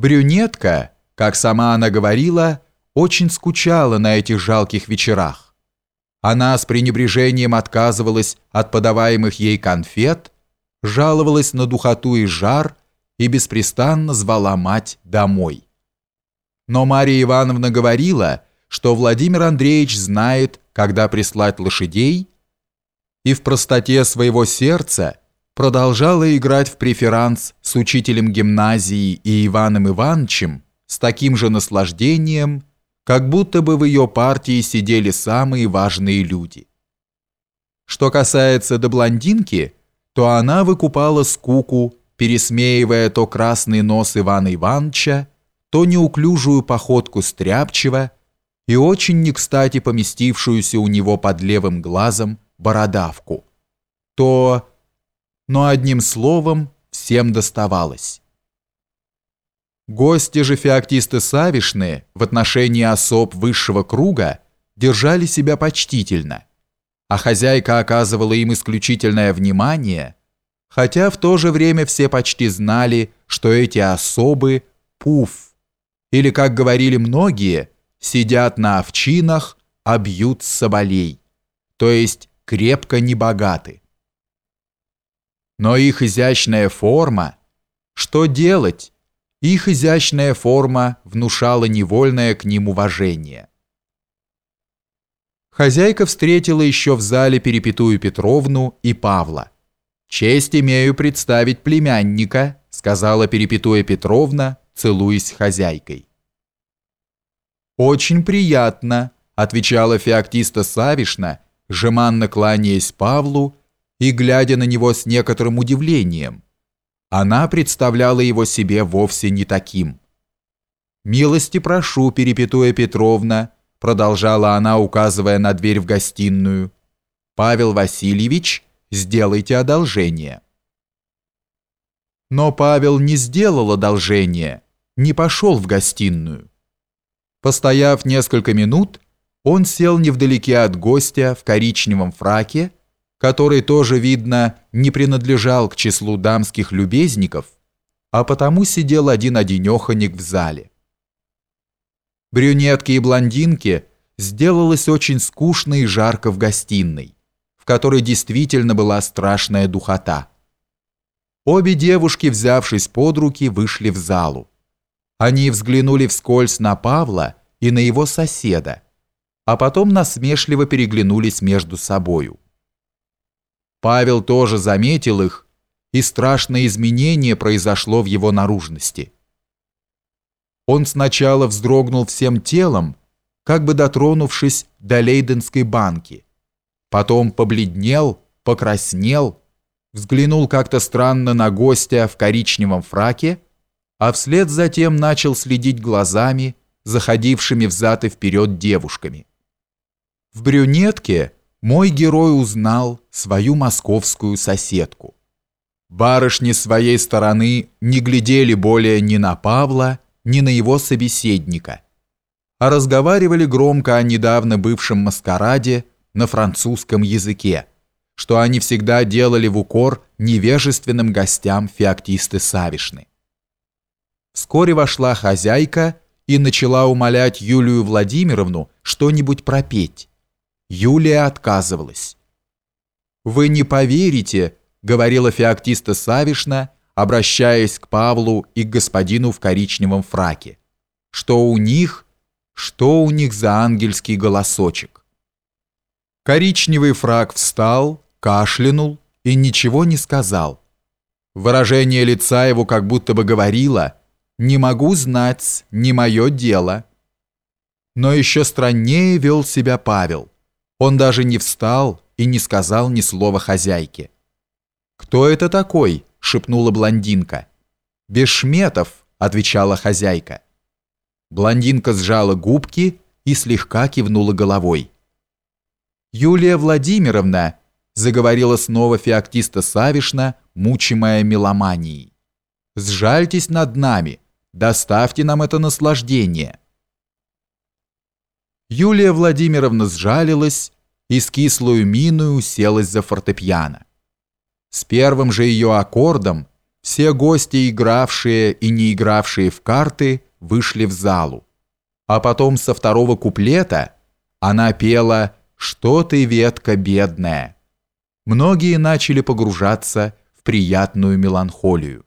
Брюнетка, как сама она говорила, очень скучала на этих жалких вечерах. Она с пренебрежением отказывалась от подаваемых ей конфет, жаловалась на духоту и жар и беспрестанно звала мать домой. Но Мария Ивановна говорила, что Владимир Андреевич знает, когда прислать лошадей, и в простоте своего сердца продолжала играть в преферанс с учителем гимназии и Иваном Ивановичем с таким же наслаждением, как будто бы в ее партии сидели самые важные люди. Что касается до блондинки, то она выкупала скуку, пересмеивая то красный нос Ивана Ивановича, то неуклюжую походку Стряпчева и очень не кстати поместившуюся у него под левым глазом бородавку, то... Но одним словом всем доставалось. Гости же феоктисты Савишны в отношении особ высшего круга держали себя почтительно, а хозяйка оказывала им исключительное внимание, хотя в то же время все почти знали, что эти особы – пуф, или, как говорили многие, сидят на овчинах, а бьют соболей, то есть крепко небогаты. Но их изящная форма, что делать? Их изящная форма внушала невольное к ним уважение. Хозяйка встретила еще в зале Перепетую Петровну и Павла. «Честь имею представить племянника», сказала Перепетуя Петровна, целуясь с хозяйкой. «Очень приятно», отвечала Феоктиста Савишна, жеманно кланяясь Павлу и глядя на него с некоторым удивлением – она представляла его себе вовсе не таким. «Милости прошу, Перепетуя Петровна», продолжала она, указывая на дверь в гостиную. «Павел Васильевич, сделайте одолжение». Но Павел не сделал одолжения, не пошел в гостиную. Постояв несколько минут, он сел невдалеке от гостя в коричневом фраке, который тоже, видно, не принадлежал к числу дамских любезников, а потому сидел один-одинеханик в зале. Брюнетке и блондинке сделалось очень скучно и жарко в гостиной, в которой действительно была страшная духота. Обе девушки, взявшись под руки, вышли в залу. Они взглянули вскользь на Павла и на его соседа, а потом насмешливо переглянулись между собою. Павел тоже заметил их, и страшное изменение произошло в его наружности. Он сначала вздрогнул всем телом, как бы дотронувшись до Лейденской банки. Потом побледнел, покраснел, взглянул как-то странно на гостя в коричневом фраке, а вслед затем начал следить глазами, заходившими взад и вперед девушками. В брюнетке мой герой узнал свою московскую соседку. Барышни своей стороны не глядели более ни на Павла, ни на его собеседника, а разговаривали громко о недавно бывшем маскараде на французском языке, что они всегда делали в укор невежественным гостям феоктисты Савишны. Вскоре вошла хозяйка и начала умолять Юлию Владимировну что-нибудь пропеть. Юлия отказывалась. «Вы не поверите», — говорила феоктиста Савишна, обращаясь к Павлу и к господину в коричневом фраке, «что у них, что у них за ангельский голосочек». Коричневый фрак встал, кашлянул и ничего не сказал. Выражение лица его как будто бы говорило «Не могу знать, не мое дело». Но еще страннее вел себя Павел. Он даже не встал и не сказал ни слова хозяйке. «Кто это такой?» – шепнула блондинка. «Бешметов», – отвечала хозяйка. Блондинка сжала губки и слегка кивнула головой. «Юлия Владимировна», – заговорила снова феоктиста Савишна, мучимая меломанией. «Сжальтесь над нами, доставьте нам это наслаждение». Юлия Владимировна сжалилась и с кислую миною уселась за фортепиано. С первым же ее аккордом все гости, игравшие и не игравшие в карты, вышли в залу. А потом со второго куплета она пела «Что ты, ветка бедная». Многие начали погружаться в приятную меланхолию.